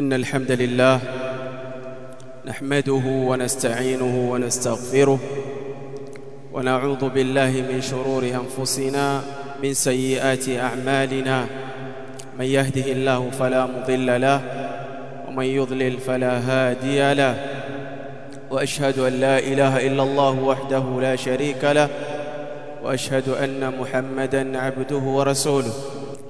إن الحمد لله نحمده ونستعينه ونستغفره ونعوذ بالله من شرور أنفسنا من سيئات أعمالنا. من يهده الله فلا مضل له ومن يضلل فلا هادي له. وأشهد أن لا إله إلا الله وحده لا شريك له وأشهد أن محمدا عبده ورسوله.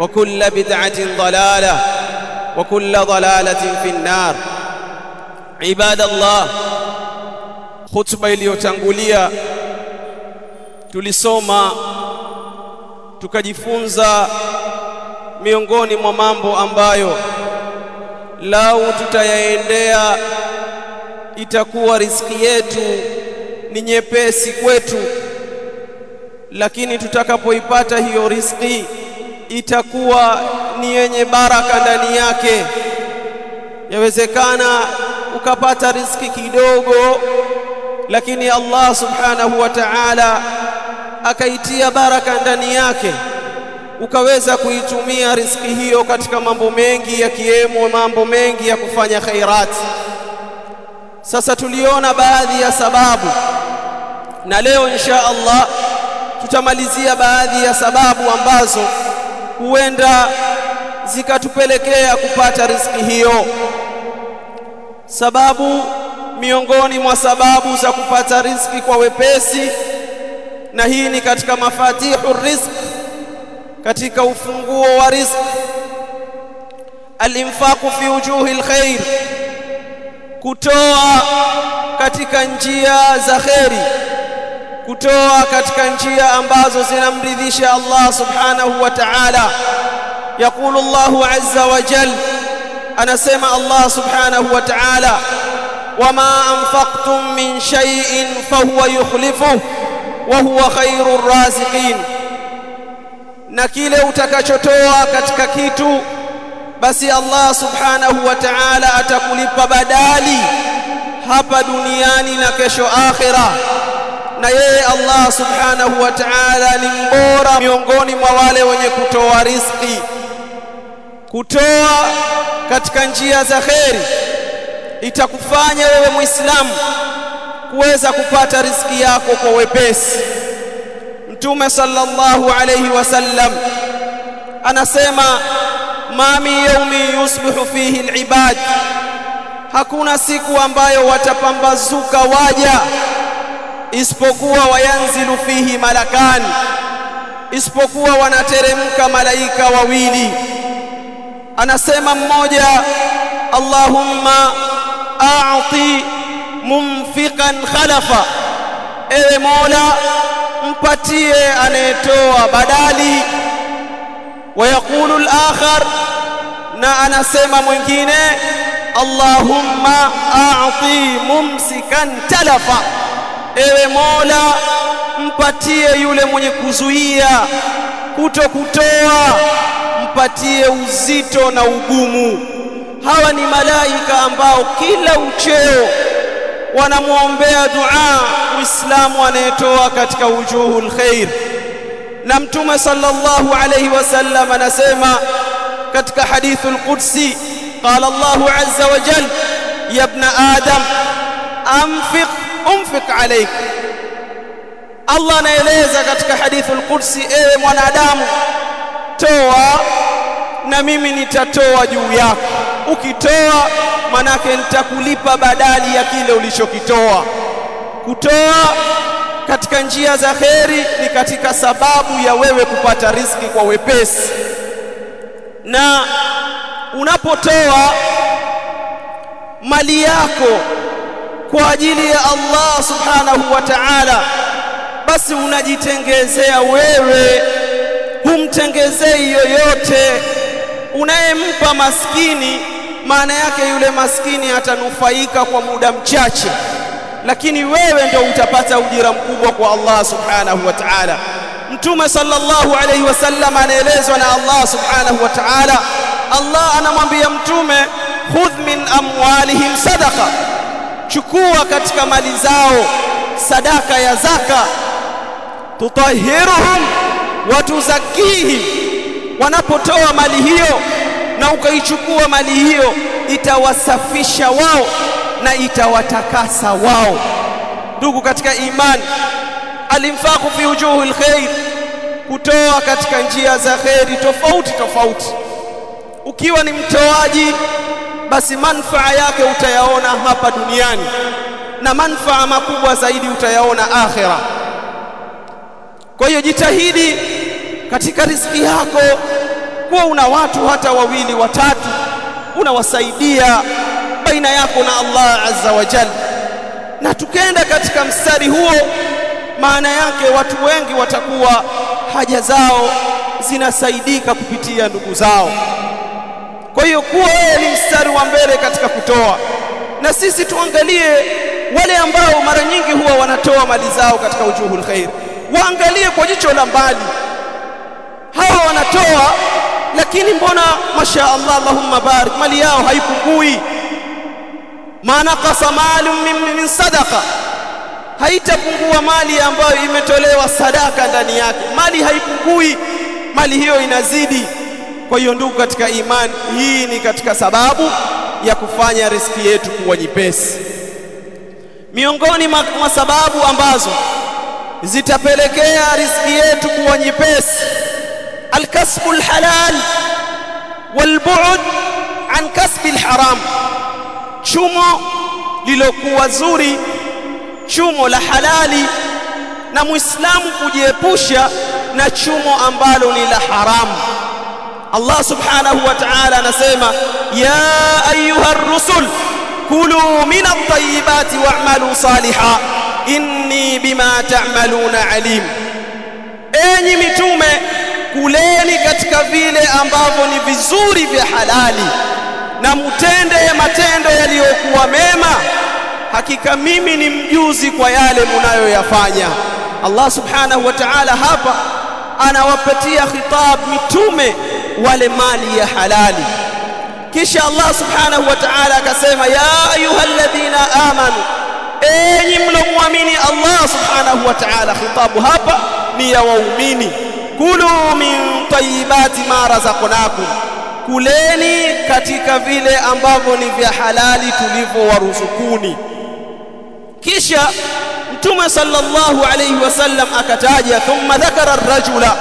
وكل بدعة ضلالة وكل ضلالة في النار عباد الله خطبة iliyotangulia tulisoma tukajifunza miongoni mwa mambo ambayo lau tutayaendea itakuwa riski yetu ni nyepesi kwetu lakini tutakapoipata hiyo riski itakuwa ni yenye baraka ndani yake. Yawezekana ukapata riski kidogo lakini Allah subhanahu wa ta'ala akaitia baraka ndani yake. Ukaweza kuitumia riski hiyo katika mambo mengi yakiwemo mambo mengi ya kufanya khairati. Sasa tuliona baadhi ya sababu. Na leo insha Allah tutamalizia baadhi ya sababu ambazo huenda zikatupelekea kupata riziki hiyo. Sababu miongoni mwa sababu za kupata riziki kwa wepesi na hii ni katika mafatihu rizq katika ufunguo wa rizq. Alinfaqu fi wujuhi alkhair kutoa katika njia za kheri kutoa katika njia ambazo zinamridhisha Allah subhanahu wa ta'ala يقول الله عز وجل أنا سمع الله سبحانه وتعالى وما أنفقتم من شيء فهو يخلفه وهو خير الرازقين na kile utakachotoa katika kitu basi Allah subhanahu wa ta'ala atakulipa badali hapa duniani na kesho akhira na yeye Allah subhanahu wa ta'ala ni mbora miongoni mwa wale wenye kutoa riziki kutoa katika njia za kheri. Itakufanya wewe muislamu kuweza kupata riziki yako kwa wepesi. Mtume sallallahu alayhi wasallam anasema ma min yawmi yusbihu fihi alibad. Hakuna siku ambayo watapambazuka waja isipokuwa wayanzilu fihi malakani isipokuwa wanateremka malaika wawili. Anasema mmoja Allahumma a'ti mumfiqan khalafa. Ewe Mola mpatie anayetoa badali. Wayaqulu al-akhar na anasema mwingine Allahumma a'ti mumsikan talafa ewe Mola mpatie yule mwenye kuzuia kuto kutoa mpatie uzito na ugumu. Hawa ni malaika ambao kila ucheo wanamwombea dua muislamu anayetoa katika wujuhul khair. Na mtume sallallahu alayhi wasallam anasema katika hadithul qudsi qala Allahu azza wa jalla ya ibn adam anfiq unfiq alayk. Allah anaeleza katika hadithul qudsi ewe mwanadamu toa na mimi nitatoa juu yako. Ukitoa manake nitakulipa badali ya kile ulichokitoa. Kutoa katika njia za kheri ni katika sababu ya wewe kupata riziki kwa wepesi. Na unapotoa mali yako kwa ajili ya Allah subhanahu wa ta'ala basi unajitengezea wewe humtengezei yoyote. Unayempa maskini maana yake yule maskini atanufaika kwa muda mchache lakini wewe ndio utapata ujira mkubwa kwa Allah subhanahu wa ta'ala. Mtume sallallahu alayhi wasallam anaelezwa na Allah subhanahu wa ta'ala. Allah anamwambia mtume khudh min amwalihim sadaqa chukua katika mali zao sadaka ya zaka. Tutahiruhum wa tuzakihim wanapotoa mali hiyo na ukaichukua mali hiyo itawasafisha wao na itawatakasa wao. Ndugu katika imani alimfaku fi wujuhil khair kutoa katika njia za kheri tofauti tofauti. Ukiwa ni mtoaji basi manfaa yake utayaona hapa duniani. Na manfaa makubwa zaidi utayaona akhera. Kwa hiyo jitahidi katika riziki yako kuwa una watu hata wawili watatu unawasaidia baina yako na Allah azza wa jalla na tukenda katika mstari huo maana yake watu wengi watakuwa haja zao zinasaidika kupitia ndugu zao kwa hiyo kuwa wewe ni mstari wa mbele katika kutoa. Na sisi tuangalie wale ambao mara nyingi huwa wanatoa mali zao katika ujuhul khair. Waangalie kwa jicho la mbali. Hawa wanatoa lakini mbona masha Allah Allahumma barik mali yao haipungui? Maana qasa malum min, min sadaqa. Haitapungua mali ambayo imetolewa sadaka ndani yake. Mali haipungui. Mali hiyo inazidi kwa hiyo ndugu katika imani hii ni katika sababu ya kufanya riski yetu kuwa nyepesi. Miongoni mwa sababu ambazo zitapelekea riski yetu kuwa nyepesi alkasbu alhalal walbu'd an kasbi alharam chumo lilokuwa zuri chumo la halali na muislamu kujiepusha na chumo ambalo ni la haramu Allah subhanahu wa ta'ala anasema ya ayuha rusul kulu min at-tayyibati wa'malu salihan inni bima ta'maluna alim. Enyi mitume kuleni katika vile ambavyo ni vizuri vya halali na mutende matendo yaliyokuwa mema. Hakika mimi ni mjuzi kwa yale munayoyafanya. Allah subhanahu wa ta'ala hapa anawapatia khitab mitume wale mali ya halali. Kisha Allah subhanahu wa ta'ala akasema ya ayyuhalladhina amanu enyi mlomwamini Allah subhanahu wa ta'ala khitabu hapa ni ya waumini. Kulu min tayyibati ma razaqnakum kuleni katika vile ambavyo ni vya halali tulivyowaruzukuni. Kisha mtume sallallahu alayhi wasallam akataja thumma dhakara ar-rajula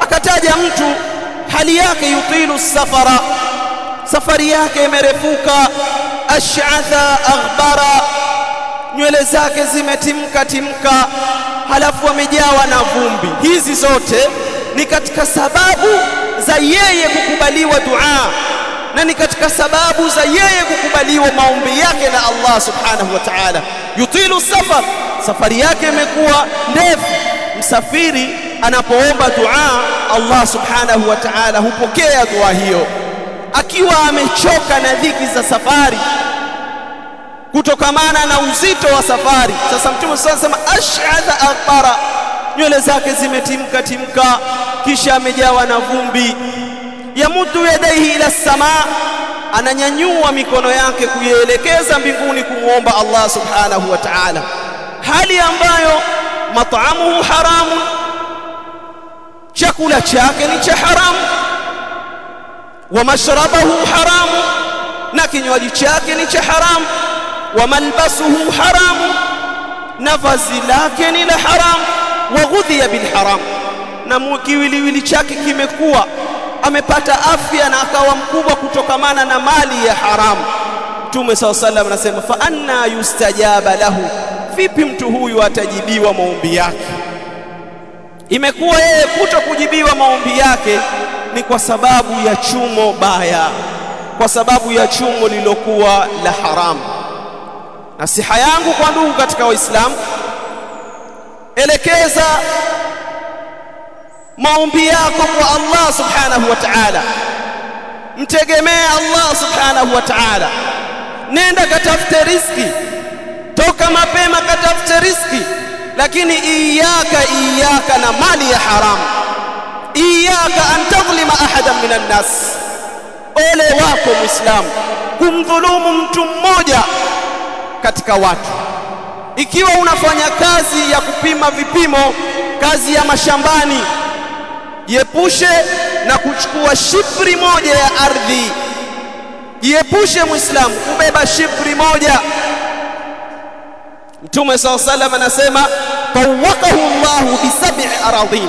akataja mtu hali yake yutilu safara. Safari yake imerefuka. Ash'atha aghbara. Nywele zake zimetimka timka. Halafu amejawa na vumbi. Hizi zote ni katika sababu za yeye kukubaliwa dua. Na ni katika sababu za yeye kukubaliwa maombi yake na Allah subhanahu wa ta'ala. Yutilu safar. Safari yake imekuwa ndefu. Msafiri anapoomba dua Allah subhanahu wa ta'ala hupokea dua hiyo. Akiwa amechoka na dhiki za safari kutokamana na uzito wa safari. Sasa mtume sasa sema ash'adha aqara nywele zake zimetimka timka kisha amejawa na vumbi. Yamudu yadaihi ila samaa ananyanyua mikono yake kuielekeza mbinguni kumwomba Allah subhanahu wa ta'ala. Hali ambayo mat'amuhu haramun chakula chake ni cha haramu. Wa mashrabahu haramu. Na kinywaji chake ni cha haramu. Wa malbasuhu haramu. Na vazi lake ni la haramu. Wa ghudhiya bil haram. Na kiwiliwili chake kimekuwa. Amepata afya na akawa mkubwa kutokamana na mali ya haramu mtume saw sallam anasema fa anna yustajaba lahu. Vipi mtu huyu atajibiwa maombi yake imekuwa yeye kuto kujibiwa maombi yake ni kwa sababu ya chumo baya kwa sababu ya chumo lilokuwa la haramu. Nasiha yangu kwa ndugu katika waislamu elekeza maombi yako kwa Allah subhanahu wa ta'ala. Mtegemee Allah subhanahu wa ta'ala. Nenda katafute riziki, toka mapema katafute riski lakini iyaka iyaka na mali ya haram. Iyaka an tadhlima ahadan minan nas. Ole wako muislamu kumdhulumu mtu mmoja katika watu. Ikiwa unafanya kazi ya kupima vipimo kazi ya mashambani jiepushe na kuchukua shifri moja ya ardhi. Jiepushe muislamu kubeba shifri moja mtume saw salam anasema tawakahu Allahu bi sab'i aradhin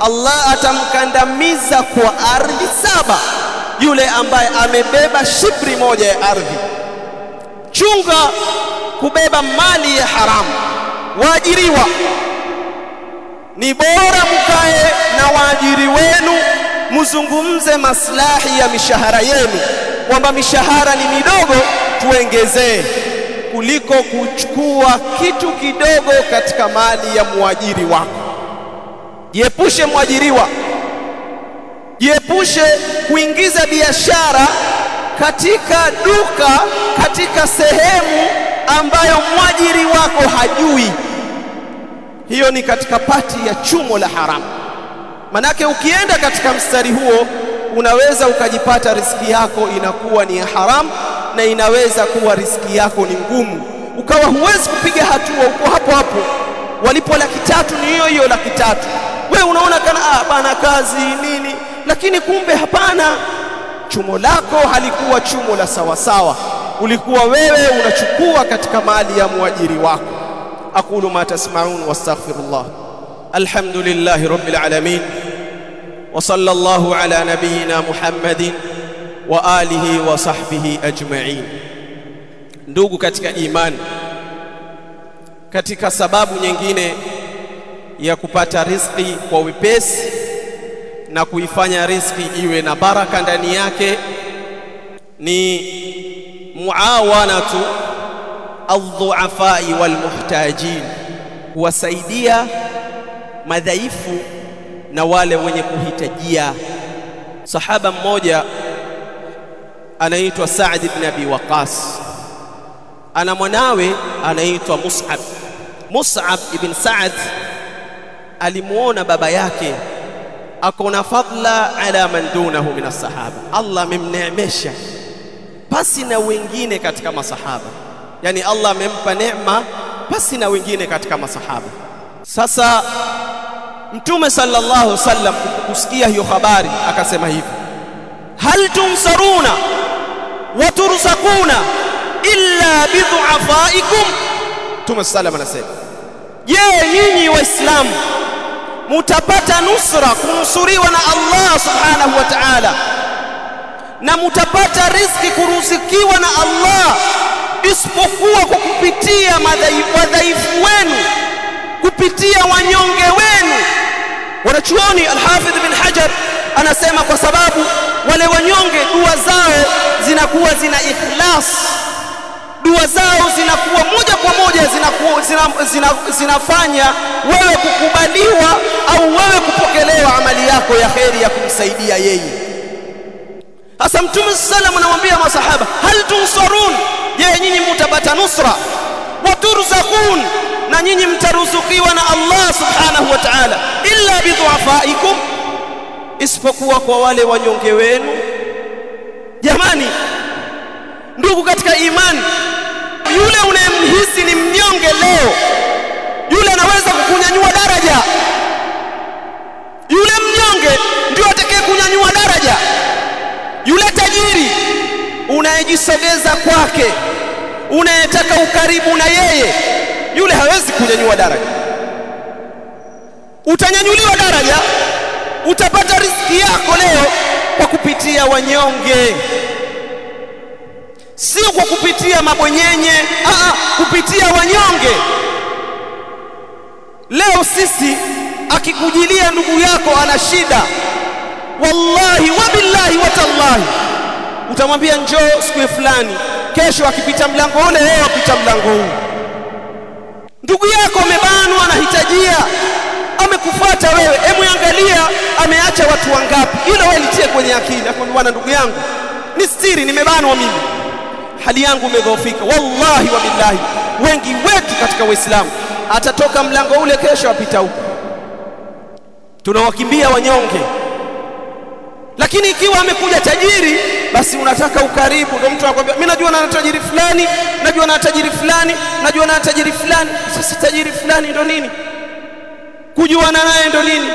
Allah atamkandamiza kwa ardhi saba yule ambaye amebeba shibri moja ya ardhi. Chunga kubeba mali ya haramu waajiriwa. Ni bora mkae na waajiri wenu muzungumze maslahi ya mishahara yenu kwamba mishahara ni midogo tuongezee kuliko kuchukua kitu kidogo katika mali ya mwajiri wako. Jiepushe mwajiriwa. Jiepushe kuingiza biashara katika duka katika sehemu ambayo mwajiri wako hajui. Hiyo ni katika pati ya chumo la haramu manake ukienda katika mstari huo unaweza ukajipata riziki yako inakuwa ni ya haramu na inaweza kuwa riski yako ni ngumu. Ukawa huwezi kupiga hatua uko hapo hapo. Walipo laki tatu ni hiyo hiyo laki tatu. We unaona kana ah, bana kazi nini? Lakini kumbe hapana. Chumo lako halikuwa chumo la sawasawa. Ulikuwa wewe unachukua katika mali ya mwajiri wako. Aqulu ma tasma'un wastaghfirullah alhamdulillahi rabbil alamin. Wa sallallahu ala nabiyyina muhammadin wa alihi wa sahbihi ajma'in. Ndugu katika imani katika sababu nyingine ya kupata riski kwa wepesi na kuifanya riski iwe na baraka ndani yake ni muawanatu aldhuafai walmuhtajin kuwasaidia madhaifu na wale wenye kuhitajia. Sahaba mmoja anaitwa Saad ibn Abi Waqas. Ana mwanawe anaitwa Mus'ab. Mus'ab ibn Saad alimuona baba yake akona fadla ala man dunahu min as-sahaba. Allah amemneemesha pasi na wengine katika masahaba. Yani Allah amempa neema pasi na wengine katika masahaba. Sasa mtume sallallahu alaihi wasallam kusikia hiyo habari akasema hivi hal tunsaruna wa turzakuna illa bidhuafaikum mtume sallam anasema je nyinyi waislamu mutapata nusra kunusuriwa na Allah subhanahu wa ta'ala? Na mutapata riziki kuruzikiwa na Allah isipokuwa kwa kupitia madhaifu wenu kupitia wanyonge wenu? Wanachuoni al-Hafidh bin Hajar anasema kwa sababu wale wanyonge dua zao zinakuwa zina ikhlas. Dua zao zinakuwa moja kwa moja zinakuwa, zina, zina, zinafanya wewe kukubaliwa au wewe kupokelewa amali yako ya kheri ya kumsaidia yeye. Hasa mtume sallam anamwambia masahaba hal tunsarun? Je nyinyi mtapata nusra. Wa turzakun? Na nyinyi mtaruzukiwa na Allah subhanahu wa ta'ala. Illa bidhuafaikum isipokuwa kwa wale wanyonge wenu. Jamani ndugu katika imani yule unayemhisi ni mnyonge leo. Yule anaweza kukunyanyua daraja. Yule mnyonge ndio atakaye kunyanyua daraja. Yule tajiri unayejisogeza kwake unayetaka ukaribu na yeye yule hawezi kunyanyua daraja. Utanyanyuliwa daraja utapata riziki yako leo kwa kupitia wanyonge. Sio kwa kupitia mabonyenye aa kupitia wanyonge. Leo sisi akikujilia ndugu yako ana shida wallahi wabillahi watallahi utamwambia njoo siku fulani kesho akipita mlango ule yeye apita mlango huu. Ndugu yako amebanwa anahitajia amekufuata wewe. Hebu angalia ameacha watu wangapi? Hilo wewe litie kwenye akili. Akwambia bwana ndugu yangu ni stiri nimebanwa mimi. Hali yangu imedhoofika. Wallahi wa billahi wengi wetu katika Uislamu atatoka mlango ule kesho apita huko. Tunawakimbia wanyonge. Lakini ikiwa amekuja tajiri basi unataka ukaribu. Ndio mtu anakuambia mimi najua na tajiri fulani najua na tajiri fulani najua na tajiri fulani. Sasa tajiri fulani ndio nini kujuana naye ndo nini?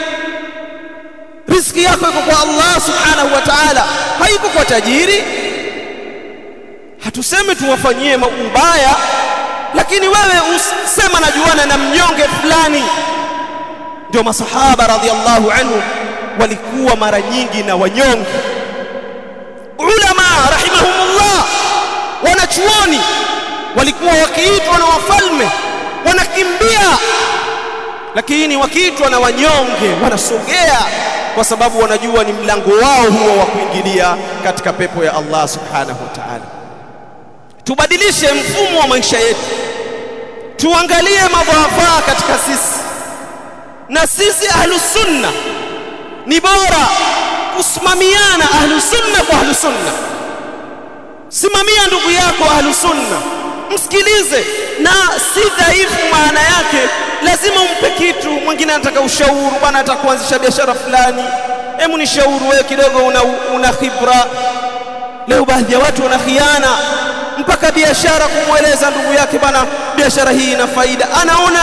Riziki yako iko kwa Allah subhanahu wa ta'ala. Haiko kwa tajiri. Hatusemi tuwafanyie ubaya lakini wewe usema najuana na mnyonge fulani. Ndio masahaba radhiallahu anhu walikuwa mara nyingi na wanyonge. Ulama rahimahumullah wanachuoni walikuwa wakiitwa na wafalme wanakimbia lakini wakitwa na wanyonge wanasogea kwa sababu wanajua ni mlango wao huo wa kuingilia katika pepo ya Allah subhanahu wa ta'ala. Tubadilishe mfumo wa maisha yetu. Tuangalie madhafaa katika sisi. Na sisi ahlusunna ni bora kusimamiana ahlusunna kwa ahlusunna. simamia ndugu yako ahlusunna, msikilize na si dhaifu maana yake lazima umpe kitu. Mwingine anataka ushauri bwana atakuanzisha biashara fulani. Hebu nishauri wewe kidogo una, una khibra. Leo baadhi ya watu wana khiana mpaka biashara kumweleza ndugu yake bwana biashara hii ina faida. Anaona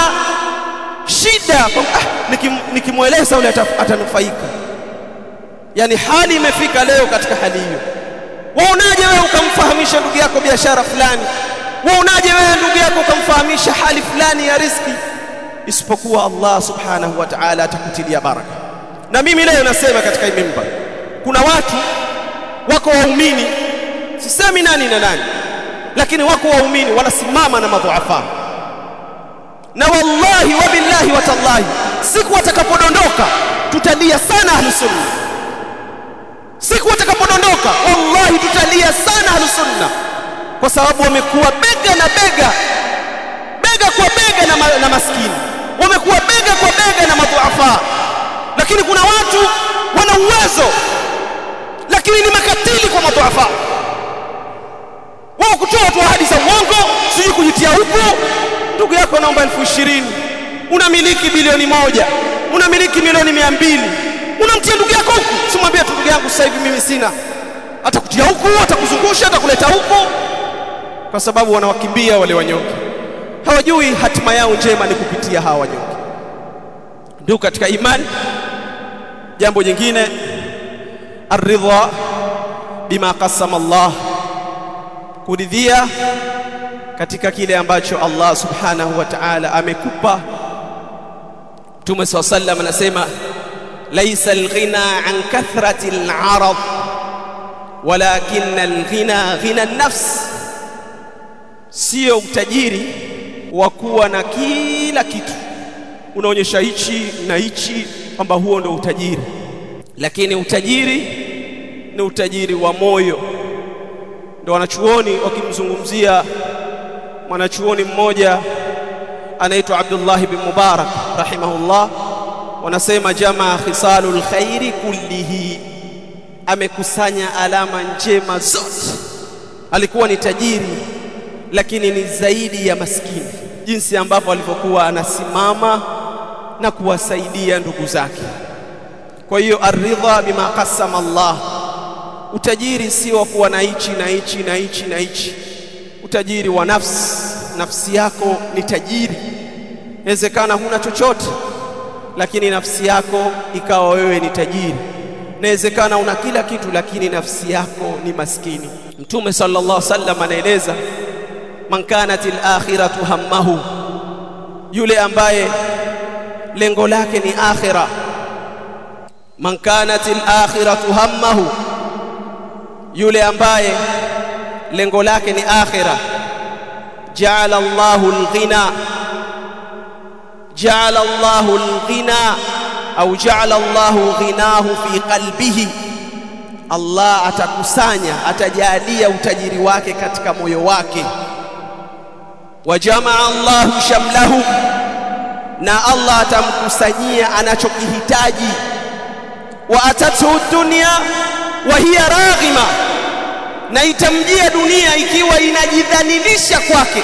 shida. Ah, nikim, nikimweleza yule atanufaika. Yani hali imefika leo katika hali hiyo. Waonaje wewe ukamfahamisha ndugu yako biashara fulani? Waonaje wewe ndugu yako ukamfahamisha hali fulani ya riski isipokuwa Allah subhanahu wa ta'ala atakutilia baraka. Na mimi leo nasema katika mimba kuna watu wako waumini sisemi nani na nani lakini wako waumini wanasimama na madhuafa. Na wallahi wa billahi wa tallahi siku watakapodondoka tutalia sana ahlusunna siku watakapodondoka wallahi tutalia sana ahlusunna kwa sababu wamekuwa bega na bega bega kwa bega na, ma, na maskini wamekuwa bega kwa bega na madhuafa lakini kuna watu wana uwezo lakini ni makatili kwa madhuafa wao kutoa tu ahadi za uongo sijui kujitia huko ndugu yako anaomba elfu ishirini. Unamiliki bilioni moja. Unamiliki milioni mia mbili. Unamtia ndugu yako huku. Simwambia tu ndugu yangu sasa hivi mimi sina. Atakutia huku atakuzungusha atakuleta huku. Kwa sababu wanawakimbia wale wanyonge hawajui hatima yao njema ni kupitia hawa wanyonge ndio katika imani jambo jingine aridha bima qasama Allah kuridhia katika kile ambacho Allah subhanahu wa ta'ala amekupa. Mtume SAW sallam anasema laisa alghina an kathrati al'arad walakin alghina ghina an-nafs. Sio utajiri wa kuwa na kila kitu. Unaonyesha hichi na hichi kwamba huo ndio utajiri. Lakini utajiri ni utajiri wa moyo. Ndio wanachuoni wakimzungumzia mwanachuoni mmoja anaitwa Abdullah bin Mubarak rahimahullah. Wanasema jamaa khisalul khairi kullihi. Amekusanya alama njema zote. Alikuwa ni tajiri lakini ni zaidi ya maskini. Jinsi ambavyo alivyokuwa anasimama na kuwasaidia ndugu zake. Kwa hiyo aridha bima qasama Allah. Utajiri si wa kuwa na ichi na ichi na ichi na ichi utajiri wa nafsi nafsi yako ni tajiri. Inawezekana huna chochote lakini nafsi yako ikawa wewe ni tajiri. Inawezekana una kila kitu lakini nafsi yako ni maskini. Mtume sallallahu alaihi wasallam anaeleza man kanat al-akhiratu hammahu. Yule ambaye lengo lake ni akhira. Man kanat al-akhiratu hammahu. Yule ambaye lengo lake ni akhira. Ja'ala Allahu al-ghina. Ja'ala Allahu al-ghina. Au ja'ala Allahu ghinahu fi qalbihi. Allah atakusanya atajalia utajiri wake katika moyo wake wajamaa Allahu shamlahu na Allah atamkusanyia anachokihitaji. Wa atatu dunya wa hiya raghima na itamjia dunia ikiwa inajidhalilisha kwake.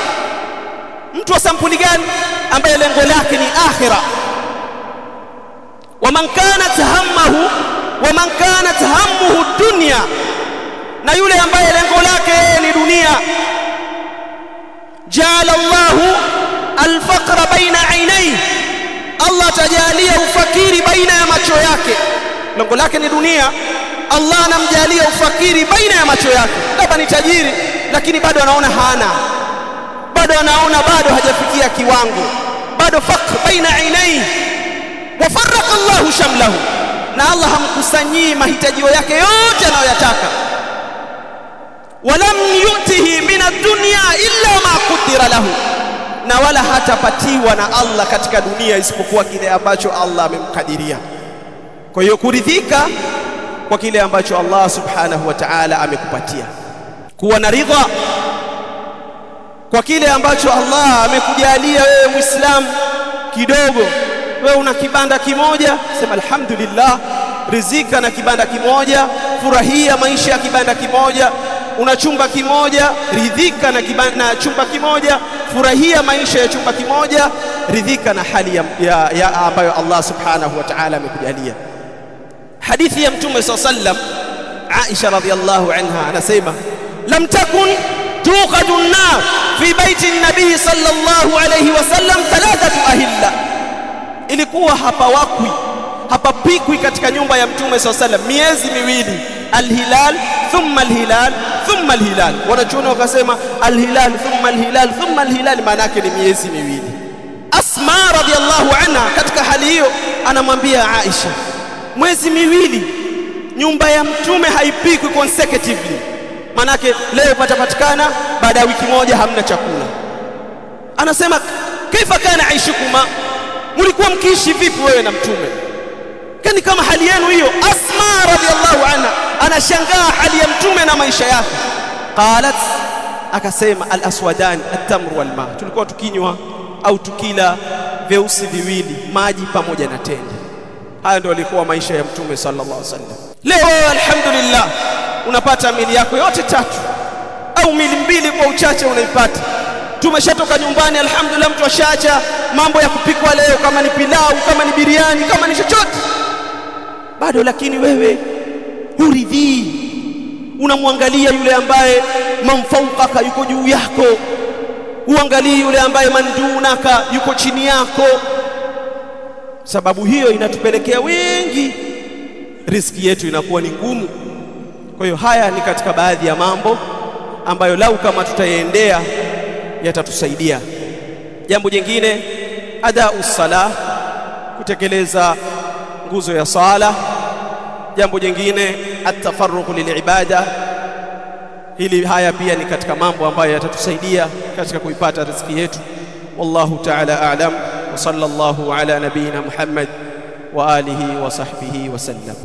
Mtu wa sampuli gani ambaye lengo lake ni akhira? Wa man kanat hammahu waman kanat hammuhu dunya na yule ambaye lengo lake ni dunia jaala Allahu alfaqra baina ainaihi Allah atajalia ufakiri baina ya macho yake lengo lake ni dunia Allah anamjalia ufakiri baina ya macho yake labda ni tajiri lakini bado anaona hana bado anaona bado hajafikia kiwango bado faqr baina ainaihi wafaraka Allahu shamlahu na Allah hamkusanyii mahitaji yake yote anayoyataka walam yutihi min ad-dunya illa ma qudira lahu. Na wala hatapatiwa na Allah katika dunia isipokuwa kile ambacho Allah amemkadiria. Kwa hiyo kuridhika kwa kile ambacho Allah subhanahu wa ta'ala amekupatia. Kuwa na ridha kwa kile ambacho Allah amekujalia wewe muislamu kidogo. Wewe una kibanda kimoja sema alhamdulillah rizika na kibanda kimoja furahia maisha ya kibanda kimoja una chumba kimoja ridhika na, na chumba kimoja furahia maisha ya chumba kimoja ridhika na hali ya, ya, ya ambayo Allah subhanahu wa ta'ala amekujalia. Hadithi ya mtume sallam Aisha radhiallahu anha anasema lam takun tuqadu an-nar fi baiti an-nabii sallallahu alayhi wasallam thalathatu ahilla. Ilikuwa hapa wakwi hapapikwi katika nyumba ya mtume sallam. Miezi miwili. Alhilal thumma alhilal thumma alhilal. Wanachuoni wakasema alhilal thumma alhilal thumma alhilal maana yake ni miezi miwili. Asma radhiallahu anha katika hali hiyo anamwambia Aisha mwezi miwili nyumba ya mtume haipikwi consecutively. Manake leo patapatikana baada ya wiki moja hamna chakula. Anasema kaifa kana aishukuma? Mlikuwa mkiishi vipi wewe na mtume kani kama hali yenu hiyo. Asma radhiallahu anha anashangaa hali ya mtume na maisha yake. Qalat akasema al-aswadan at-tamr wal ma tulikuwa tukinywa au tukila vyeusi viwili maji pamoja na tende. Haya ndio alikuwa maisha ya mtume sallallahu alaihi wasallam. Leo alhamdulillah unapata mili yako yote tatu au mili mbili kwa uchache unaipata. Tumeshatoka nyumbani alhamdulillah mtu ashaacha mambo ya kupikwa leo kama ni pilau kama ni biriani kama ni chochote bado lakini wewe huridhii. Unamwangalia yule ambaye mamfaukaka yuko juu yako. Uangalie yule ambaye mandunaka yuko chini yako. Sababu hiyo inatupelekea wengi. Riski yetu inakuwa ni ngumu. Kwa hiyo haya ni katika baadhi ya mambo ambayo lau kama tutayaendea yatatusaidia. Jambo jingine ada usala kutekeleza nguzo ya sala jambo jingine atafarruq lilibada. Hili haya pia ni katika mambo ambayo yatatusaidia katika kuipata riziki yetu. Wallahu ta'ala a'lam. Wa sallallahu ala nabina muhammad wa alihi wa sahbihi wa sallam